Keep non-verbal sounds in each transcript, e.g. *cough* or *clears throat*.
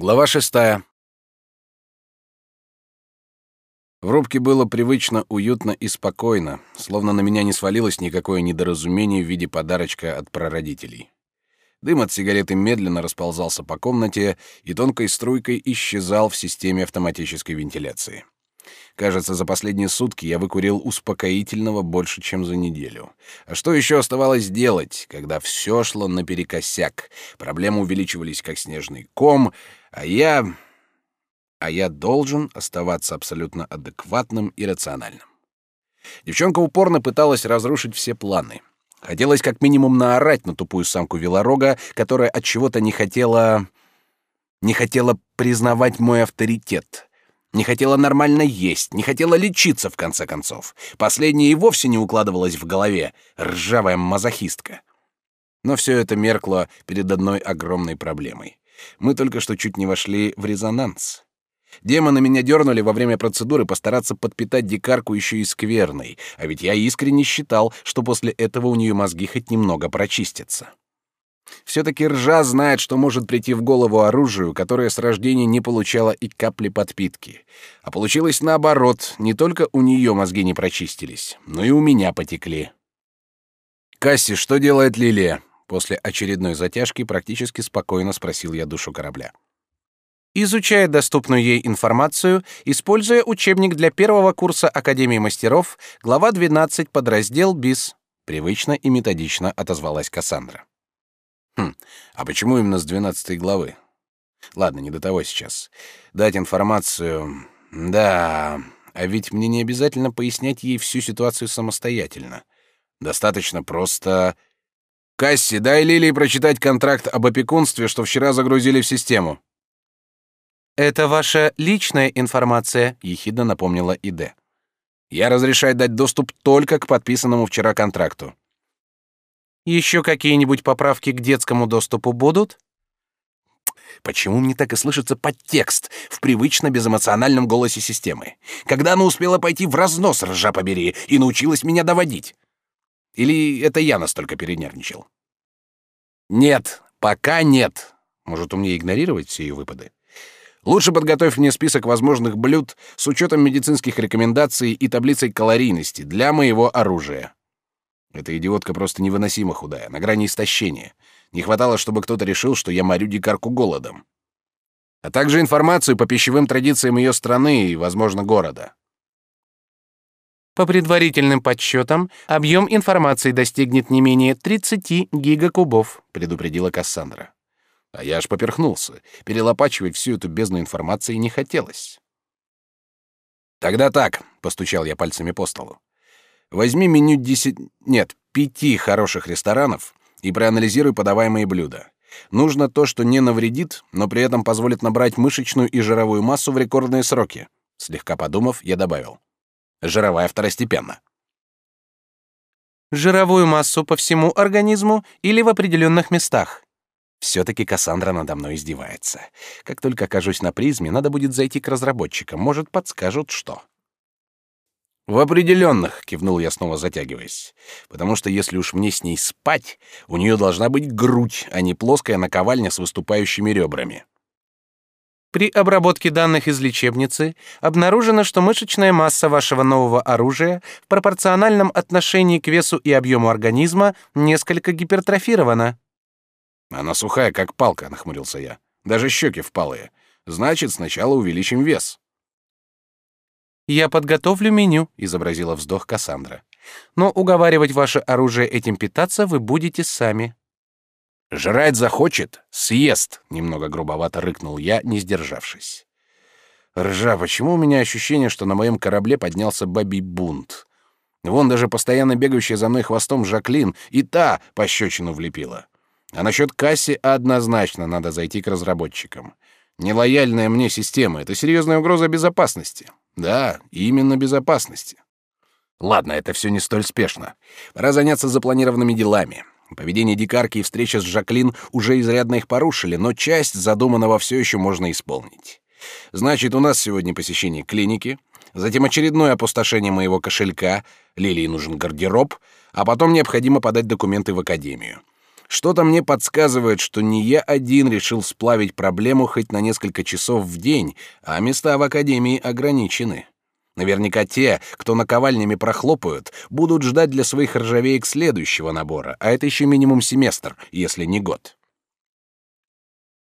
Глава шестая. В рубке было привычно, уютно и спокойно, словно на меня не свалилось никакое недоразумение в виде подарочка от прародителей. Дым от сигареты медленно расползался по комнате и тонкой струйкой исчезал в системе автоматической вентиляции. Кажется, за последние сутки я выкурил успокоительного больше, чем за неделю. А что еще оставалось делать, когда все шло наперекосяк? Проблемы увеличивались, как снежный ком, а я... А я должен оставаться абсолютно адекватным и рациональным. Девчонка упорно пыталась разрушить все планы. Хотелось как минимум наорать на тупую самку Велорога, которая от чего-то не хотела... не хотела признавать мой авторитет — не хотела нормально есть, не хотела лечиться, в конце концов. Последнее и вовсе не укладывалось в голове. Ржавая мазохистка. Но все это меркло перед одной огромной проблемой. Мы только что чуть не вошли в резонанс. Демоны меня дернули во время процедуры постараться подпитать дикарку еще и скверной, а ведь я искренне считал, что после этого у нее мозги хоть немного прочистятся. Все-таки ржа знает, что может прийти в голову оружию, которое с рождения не получало и капли подпитки. А получилось наоборот, не только у нее мозги не прочистились, но и у меня потекли. «Касси, что делает Лилия?» После очередной затяжки практически спокойно спросил я душу корабля. Изучает доступную ей информацию, используя учебник для первого курса Академии мастеров, глава 12, подраздел БИС. Привычно и методично отозвалась Кассандра. Хм, а почему именно с двенадцатой главы? Ладно, не до того сейчас. Дать информацию... Да, а ведь мне не обязательно пояснять ей всю ситуацию самостоятельно. Достаточно просто... «Касси, дай Лилии прочитать контракт об опекунстве, что вчера загрузили в систему». «Это ваша личная информация», — ехидно напомнила Иде. «Я разрешаю дать доступ только к подписанному вчера контракту». Еще какие-нибудь поправки к детскому доступу будут? Почему мне так и слышится подтекст в привычно безэмоциональном голосе системы? Когда она успела пойти в разнос, ржа побери, и научилась меня доводить? Или это я настолько перенервничал? Нет, пока нет. Может, у меня игнорировать все ее выпады? Лучше подготовь мне список возможных блюд с учетом медицинских рекомендаций и таблицей калорийности для моего оружия. Эта идиотка просто невыносимо худая, на грани истощения. Не хватало, чтобы кто-то решил, что я морю дикарку голодом. А также информацию по пищевым традициям ее страны и, возможно, города. По предварительным подсчетам, объем информации достигнет не менее 30 гигакубов, предупредила Кассандра. А я аж поперхнулся. Перелопачивать всю эту бездну информации не хотелось. Тогда так, постучал я пальцами по столу. Возьми меню десять... Нет, пяти хороших ресторанов и проанализируй подаваемые блюда. Нужно то, что не навредит, но при этом позволит набрать мышечную и жировую массу в рекордные сроки. Слегка подумав, я добавил. Жировая второстепенно. Жировую массу по всему организму или в определенных местах? Все-таки Кассандра надо мной издевается. Как только окажусь на призме, надо будет зайти к разработчикам, может, подскажут, что. В определенных, кивнул я снова затягиваясь, потому что если уж мне с ней спать, у нее должна быть грудь, а не плоская наковальня с выступающими ребрами. При обработке данных из лечебницы обнаружено, что мышечная масса вашего нового оружия в пропорциональном отношении к весу и объему организма несколько гипертрофирована. Она сухая, как палка, нахмурился я. Даже щеки впалые. Значит, сначала увеличим вес. «Я подготовлю меню», — изобразила вздох Кассандра. «Но уговаривать ваше оружие этим питаться вы будете сами». «Жрать захочет, съест», — немного грубовато рыкнул я, не сдержавшись. «Ржа, почему у меня ощущение, что на моем корабле поднялся бабий бунт? Вон даже постоянно бегающая за мной хвостом Жаклин и та пощечину влепила. А насчет Касси однозначно надо зайти к разработчикам. Нелояльная мне система — это серьезная угроза безопасности. Да, именно безопасности. Ладно, это все не столь спешно. Пора заняться запланированными делами. Поведение дикарки и встреча с Жаклин уже изрядно их порушили, но часть задуманного все еще можно исполнить. Значит, у нас сегодня посещение клиники, затем очередное опустошение моего кошелька, Лилии нужен гардероб, а потом необходимо подать документы в академию. Что-то мне подсказывает, что не я один решил сплавить проблему хоть на несколько часов в день, а места в академии ограничены. Наверняка те, кто наковальнями прохлопают, будут ждать для своих ржавеек следующего набора, а это еще минимум семестр, если не год.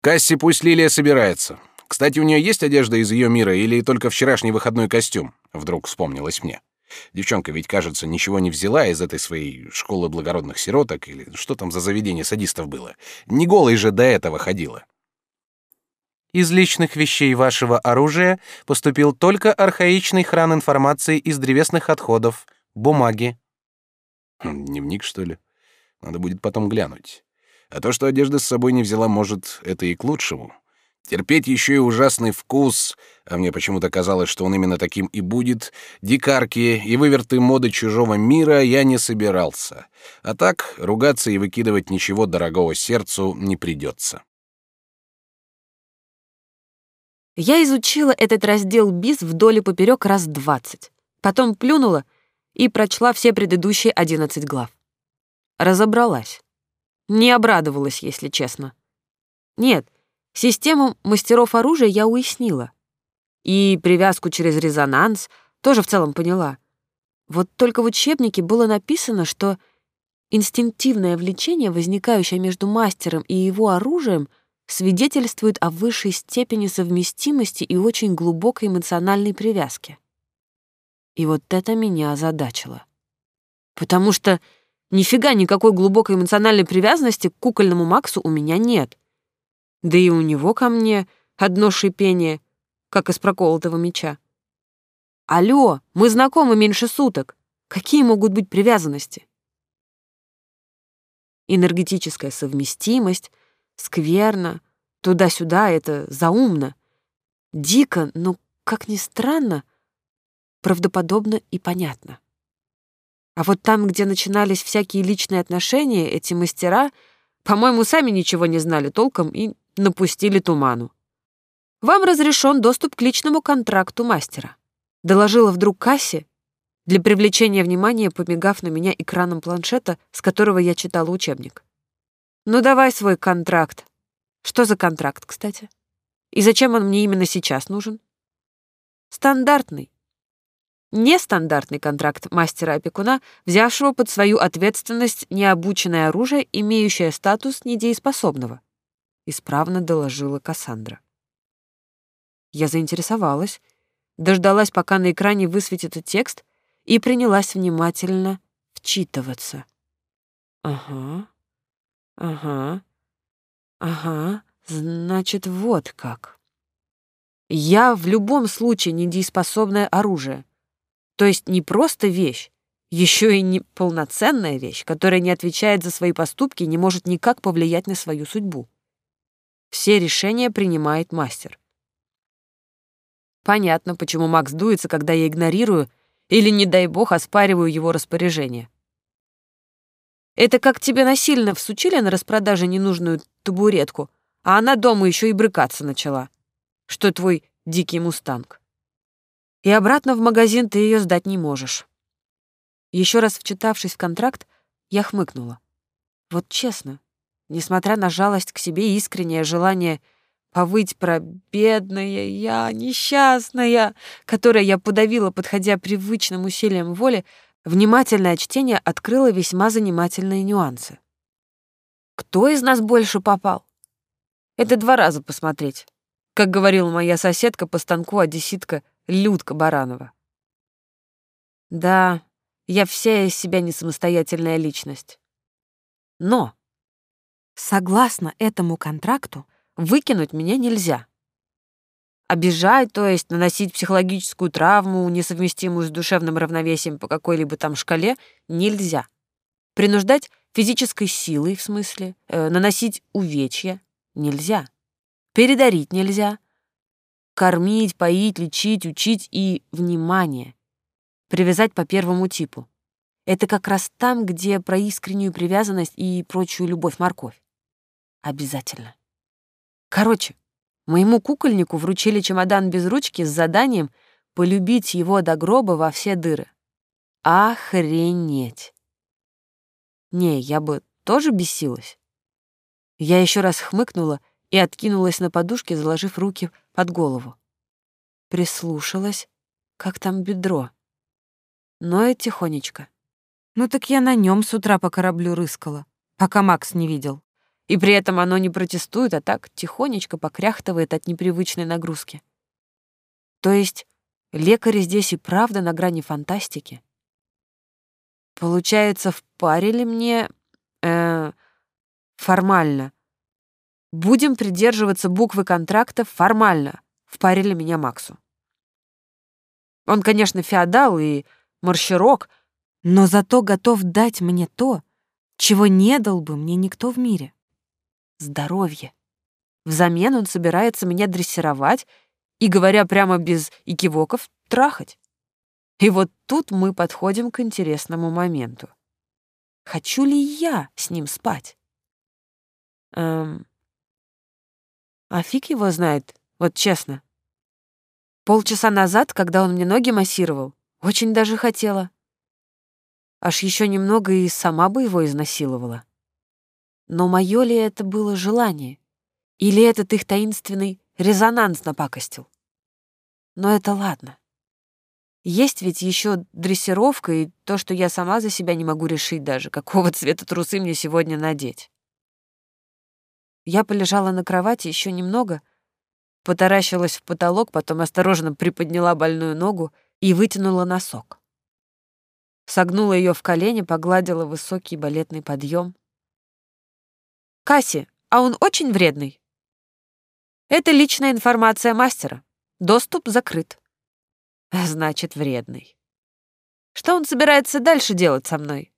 Касси пусть Лилия собирается. Кстати, у нее есть одежда из ее мира или только вчерашний выходной костюм? Вдруг вспомнилось мне. Девчонка ведь, кажется, ничего не взяла из этой своей школы благородных сироток или что там за заведение садистов было. Не голой же до этого ходила. Из личных вещей вашего оружия поступил только архаичный хран информации из древесных отходов, бумаги. Хм, дневник, что ли? Надо будет потом глянуть. А то, что одежды с собой не взяла, может, это и к лучшему. Терпеть еще и ужасный вкус, а мне почему-то казалось, что он именно таким и будет, дикарки и выверты моды чужого мира я не собирался. А так, ругаться и выкидывать ничего дорогого сердцу не придется. Я изучила этот раздел БИС вдоль и поперек раз двадцать. Потом плюнула и прочла все предыдущие одиннадцать глав. Разобралась. Не обрадовалась, если честно. Нет, систему мастеров оружия я уяснила. И привязку через резонанс тоже в целом поняла. Вот только в учебнике было написано, что инстинктивное влечение, возникающее между мастером и его оружием — свидетельствует о высшей степени совместимости и очень глубокой эмоциональной привязке. И вот это меня озадачило. Потому что нифига никакой глубокой эмоциональной привязанности к кукольному Максу у меня нет. Да и у него ко мне одно шипение, как из проколотого меча. Алло, мы знакомы меньше суток. Какие могут быть привязанности? Энергетическая совместимость, скверно, туда-сюда, это заумно. Дико, но, как ни странно, правдоподобно и понятно. А вот там, где начинались всякие личные отношения, эти мастера, по-моему, сами ничего не знали толком и напустили туману. «Вам разрешен доступ к личному контракту мастера», — доложила вдруг Касси, для привлечения внимания помигав на меня экраном планшета, с которого я читала учебник. Ну давай свой контракт. Что за контракт, кстати? И зачем он мне именно сейчас нужен? Стандартный. Нестандартный контракт мастера-опекуна, взявшего под свою ответственность необученное оружие, имеющее статус недееспособного. Исправно доложила Кассандра. Я заинтересовалась, дождалась, пока на экране высветится текст, и принялась внимательно вчитываться. Ага, Ага. Ага, значит, вот как. Я в любом случае недееспособное оружие. То есть не просто вещь, еще и не полноценная вещь, которая не отвечает за свои поступки и не может никак повлиять на свою судьбу. Все решения принимает мастер. Понятно, почему Макс дуется, когда я игнорирую или, не дай бог, оспариваю его распоряжение. Это как тебе насильно всучили на распродаже ненужную табуретку, а она дома еще и брыкаться начала, что твой дикий мустанг. И обратно в магазин ты ее сдать не можешь. Еще раз вчитавшись в контракт, я хмыкнула. Вот честно, несмотря на жалость к себе и искреннее желание повыть про «бедная я, несчастная», которое я подавила, подходя привычным усилием воли, Внимательное чтение открыло весьма занимательные нюансы. Кто из нас больше попал? Это два раза посмотреть, как говорила моя соседка по станку одесситка Людка Баранова. Да, я вся из себя не самостоятельная личность. Но, согласно этому контракту, выкинуть меня нельзя. Обижать, то есть наносить психологическую травму, несовместимую с душевным равновесием по какой-либо там шкале, нельзя. Принуждать физической силой, в смысле, э, наносить увечья нельзя. Передарить нельзя. Кормить, поить, лечить, учить и, внимание, привязать по первому типу. Это как раз там, где про искреннюю привязанность и прочую любовь-морковь. Обязательно. Короче, Моему кукольнику вручили чемодан без ручки с заданием полюбить его до гроба во все дыры. Охренеть! Не, я бы тоже бесилась. Я еще раз хмыкнула и откинулась на подушке, заложив руки под голову. Прислушалась, как там бедро. Но и тихонечко. Ну так я на нем с утра по кораблю рыскала, пока Макс не видел. И при этом оно не протестует, а так тихонечко покряхтывает от непривычной нагрузки. То есть лекари здесь и правда на грани фантастики. Получается, впарили мне... Э, формально. Будем придерживаться буквы контракта формально. Впарили меня Максу. Он, конечно, феодал и марширок, но зато готов дать мне то, чего не дал бы мне никто в мире. Здоровье. Взамен он собирается меня дрессировать и, говоря прямо без экивоков, трахать. И вот тут мы подходим к интересному моменту. Хочу ли я с ним спать? Эм... А фиг его знает, вот честно. Полчаса назад, когда он мне ноги массировал, очень даже хотела. Аж еще немного и сама бы его изнасиловала. Но мое ли это было желание? Или этот их таинственный резонанс напакостил? Но это ладно. Есть ведь еще дрессировка и то, что я сама за себя не могу решить даже, какого *laughs* цвета трусы мне сегодня надеть. Я полежала на кровати еще немного, потаращилась в потолок, потом осторожно приподняла больную ногу и вытянула носок. Согнула ее в колени, погладила высокий балетный подъем. «Касси, а он очень вредный?» «Это личная информация мастера. Доступ закрыт». «Значит, вредный. Что он собирается дальше делать со мной?»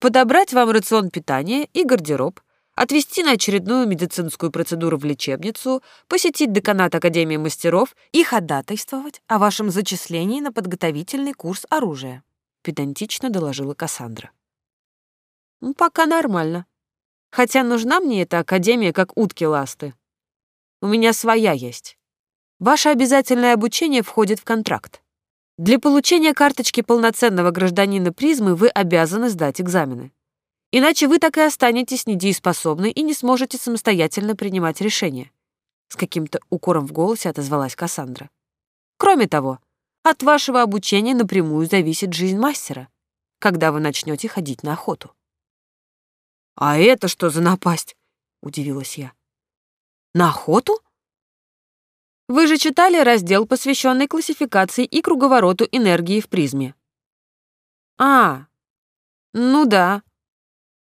«Подобрать вам рацион питания и гардероб, отвезти на очередную медицинскую процедуру в лечебницу, посетить деканат Академии мастеров и ходатайствовать о вашем зачислении на подготовительный курс оружия», — педантично доложила Кассандра. Ну, «Пока нормально. Хотя нужна мне эта Академия как утки-ласты. У меня своя есть. Ваше обязательное обучение входит в контракт. Для получения карточки полноценного гражданина призмы вы обязаны сдать экзамены. Иначе вы так и останетесь недееспособны и не сможете самостоятельно принимать решения. С каким-то укором в голосе отозвалась Кассандра. Кроме того, от вашего обучения напрямую зависит жизнь мастера, когда вы начнете ходить на охоту. «А это что за напасть?» — удивилась я. «На охоту?» «Вы же читали раздел, посвященный классификации и круговороту энергии в призме». «А, ну да»,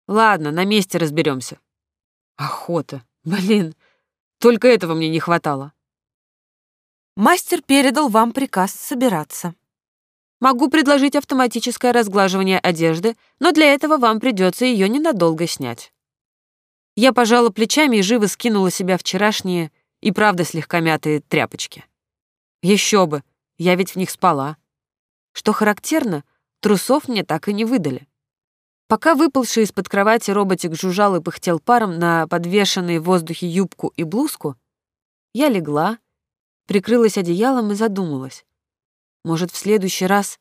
Ладно, на месте разберемся. Охота. Блин, только этого мне не хватало. Мастер передал вам приказ собираться. Могу предложить автоматическое разглаживание одежды, но для этого вам придется ее ненадолго снять. Я пожала плечами и живо скинула себя вчерашние и правда слегка мятые тряпочки. Еще бы, я ведь в них спала. Что характерно, трусов мне так и не выдали. Пока выползший из-под кровати роботик жужжал и пыхтел паром на подвешенные в воздухе юбку и блузку, я легла, прикрылась одеялом и задумалась. Может, в следующий раз,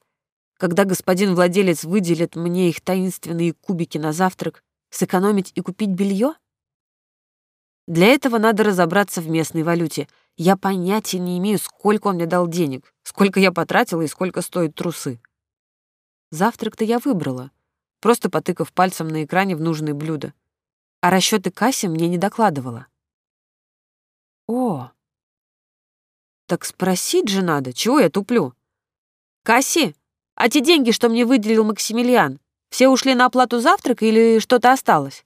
когда господин владелец выделит мне их таинственные кубики на завтрак, сэкономить и купить белье? Для этого надо разобраться в местной валюте. Я понятия не имею, сколько он мне дал денег, сколько я потратила и сколько стоят трусы. Завтрак-то я выбрала просто потыкав пальцем на экране в нужные блюда. А расчеты Касси мне не докладывала. О, так спросить же надо, чего я туплю? Касси, а те деньги, что мне выделил Максимилиан, все ушли на оплату завтрака или что-то осталось?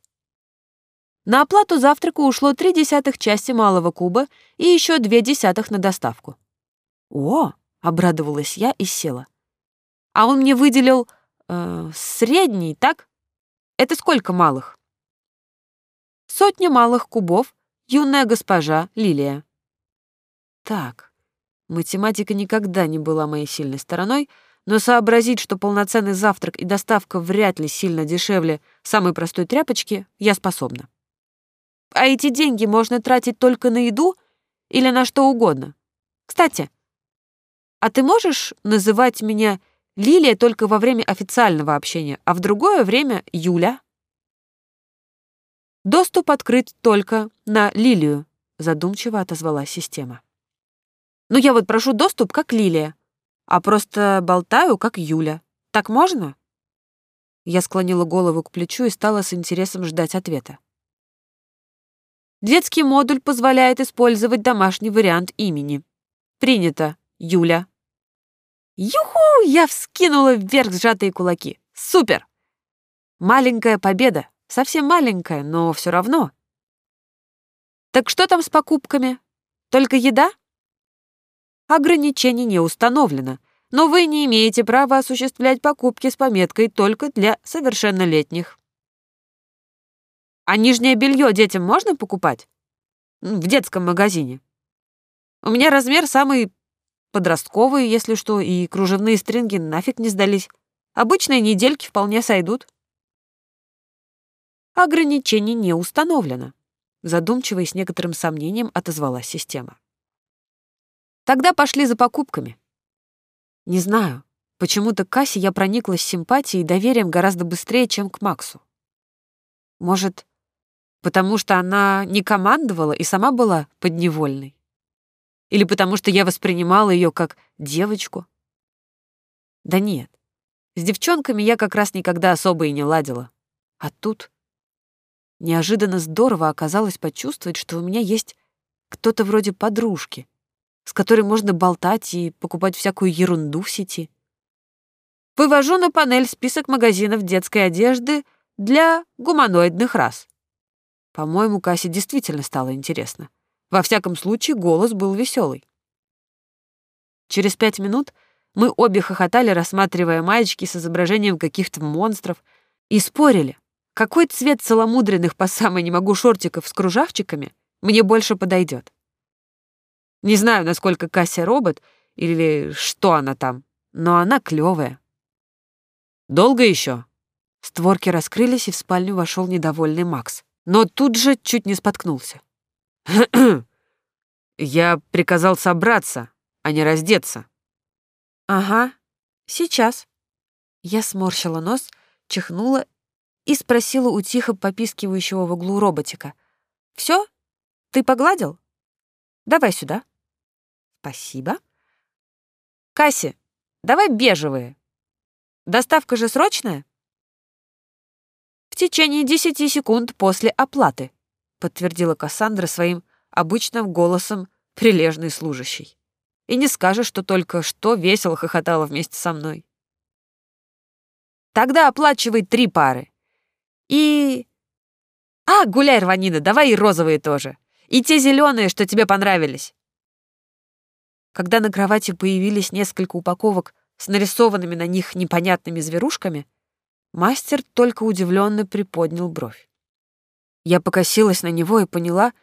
На оплату завтрака ушло три десятых части малого куба и еще две десятых на доставку. О, обрадовалась я и села. А он мне выделил Э, средний, так? Это сколько малых? Сотня малых кубов, юная госпожа Лилия. Так, математика никогда не была моей сильной стороной, но сообразить, что полноценный завтрак и доставка вряд ли сильно дешевле самой простой тряпочки, я способна. А эти деньги можно тратить только на еду или на что угодно. Кстати, а ты можешь называть меня Лилия только во время официального общения, а в другое время Юля. Доступ открыт только на Лилию, задумчиво отозвалась система. Ну я вот прошу доступ как Лилия, а просто болтаю как Юля. Так можно? Я склонила голову к плечу и стала с интересом ждать ответа. Детский модуль позволяет использовать домашний вариант имени. Принято, Юля. Юху! Я вскинула вверх сжатые кулаки. Супер! Маленькая победа. Совсем маленькая, но все равно. Так что там с покупками? Только еда? Ограничений не установлено, но вы не имеете права осуществлять покупки с пометкой только для совершеннолетних. А нижнее белье детям можно покупать? В детском магазине. У меня размер самый подростковый, если что, и кружевные стринги нафиг не сдались. Обычные недельки вполне сойдут. Ограничений не установлено. Задумчиво и с некоторым сомнением отозвалась система. Тогда пошли за покупками. Не знаю, почему-то к Кассе я прониклась симпатией и доверием гораздо быстрее, чем к Максу. Может, потому что она не командовала и сама была подневольной? Или потому что я воспринимала ее как девочку? Да нет, с девчонками я как раз никогда особо и не ладила. А тут неожиданно здорово оказалось почувствовать, что у меня есть кто-то вроде подружки, с которой можно болтать и покупать всякую ерунду в сети. Вывожу на панель список магазинов детской одежды для гуманоидных рас. По-моему, Кассе действительно стало интересно. Во всяком случае, голос был веселый. Через пять минут мы обе хохотали, рассматривая маечки с изображением каких-то монстров, и спорили, какой цвет целомудренных по самой не могу шортиков с кружавчиками мне больше подойдет. Не знаю, насколько Кася робот или что она там, но она клевая. Долго еще? Створки раскрылись, и в спальню вошел недовольный Макс, но тут же чуть не споткнулся. *clears throat* Я приказал собраться, а не раздеться. Ага, сейчас. Я сморщила нос, чихнула и спросила у тихо попискивающего в углу роботика. Все? Ты погладил? Давай сюда. Спасибо. Касси, давай бежевые. Доставка же срочная? В течение десяти секунд после оплаты, подтвердила Кассандра своим обычным голосом прилежный служащий. И не скажешь, что только что весело хохотала вместе со мной. Тогда оплачивай три пары. И... А, гуляй, рванина, давай и розовые тоже. И те зеленые, что тебе понравились. Когда на кровати появились несколько упаковок с нарисованными на них непонятными зверушками, мастер только удивленно приподнял бровь. Я покосилась на него и поняла,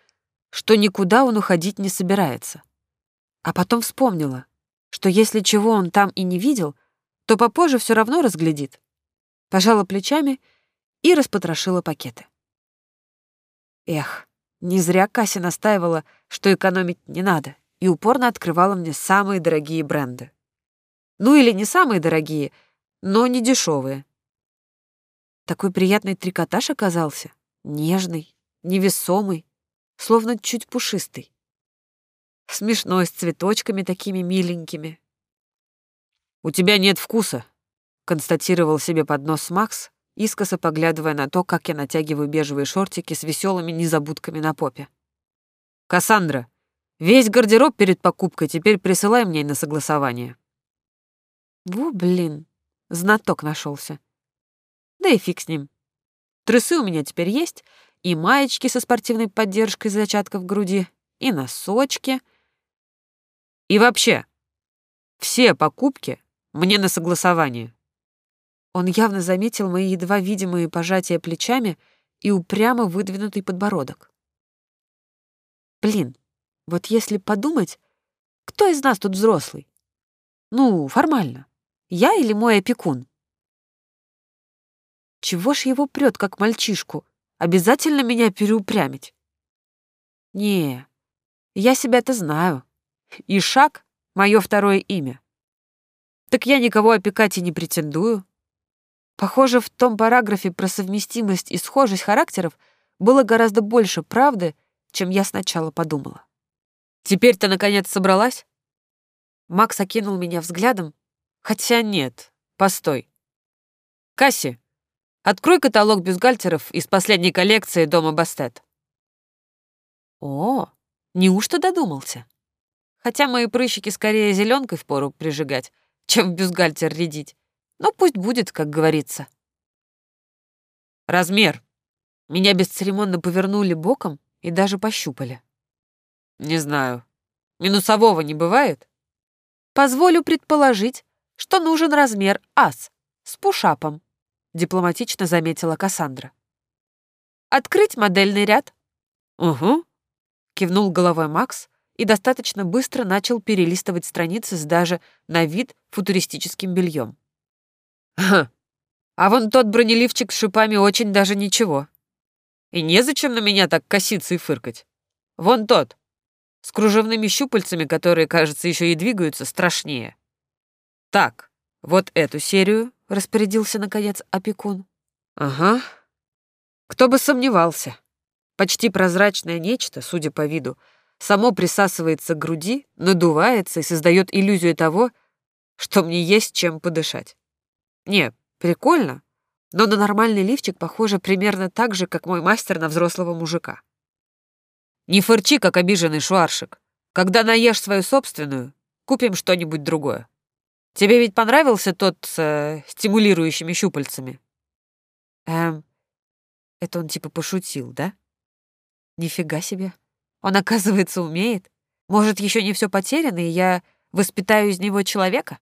что никуда он уходить не собирается. А потом вспомнила, что если чего он там и не видел, то попозже все равно разглядит. Пожала плечами и распотрошила пакеты. Эх, не зря Кася настаивала, что экономить не надо, и упорно открывала мне самые дорогие бренды. Ну или не самые дорогие, но не дешевые. Такой приятный трикотаж оказался, нежный, невесомый, словно чуть пушистый. Смешной, с цветочками такими миленькими. «У тебя нет вкуса», — констатировал себе под нос Макс, искоса поглядывая на то, как я натягиваю бежевые шортики с веселыми незабудками на попе. «Кассандра, весь гардероб перед покупкой теперь присылай мне на согласование». Во, блин, знаток нашелся. Да и фиг с ним. Трусы у меня теперь есть, и маечки со спортивной поддержкой зачатков груди, и носочки. И вообще, все покупки мне на согласование. Он явно заметил мои едва видимые пожатия плечами и упрямо выдвинутый подбородок. Блин, вот если подумать, кто из нас тут взрослый? Ну, формально. Я или мой опекун? Чего ж его прет, как мальчишку? Обязательно меня переупрямить? Не, я себя-то знаю. И шаг — мое второе имя. Так я никого опекать и не претендую. Похоже, в том параграфе про совместимость и схожесть характеров было гораздо больше правды, чем я сначала подумала. «Теперь ты, наконец, собралась?» Макс окинул меня взглядом. «Хотя нет, постой. Касси, открой каталог бюстгальтеров из последней коллекции дома Бастет». «О, неужто додумался?» Хотя мои прыщики скорее зеленкой впору прижигать, чем в бюстгальтер рядить. Но пусть будет, как говорится. Размер. Меня бесцеремонно повернули боком и даже пощупали. Не знаю. Минусового не бывает? Позволю предположить, что нужен размер ас с пушапом, дипломатично заметила Кассандра. Открыть модельный ряд? Угу. Кивнул головой Макс, и достаточно быстро начал перелистывать страницы с даже на вид футуристическим бельем. «Ха! А вон тот бронеливчик с шипами очень даже ничего. И незачем на меня так коситься и фыркать. Вон тот, с кружевными щупальцами, которые, кажется, еще и двигаются, страшнее. Так, вот эту серию, — распорядился, наконец, опекун. Ага. Кто бы сомневался. Почти прозрачное нечто, судя по виду, — само присасывается к груди, надувается и создает иллюзию того, что мне есть чем подышать. Не, прикольно, но на нормальный лифчик похоже примерно так же, как мой мастер на взрослого мужика. Не фырчи, как обиженный шуаршик. Когда наешь свою собственную, купим что-нибудь другое. Тебе ведь понравился тот с э, стимулирующими щупальцами? Эм, это он типа пошутил, да? Нифига себе. Он, оказывается, умеет. Может, еще не все потеряно, и я воспитаю из него человека?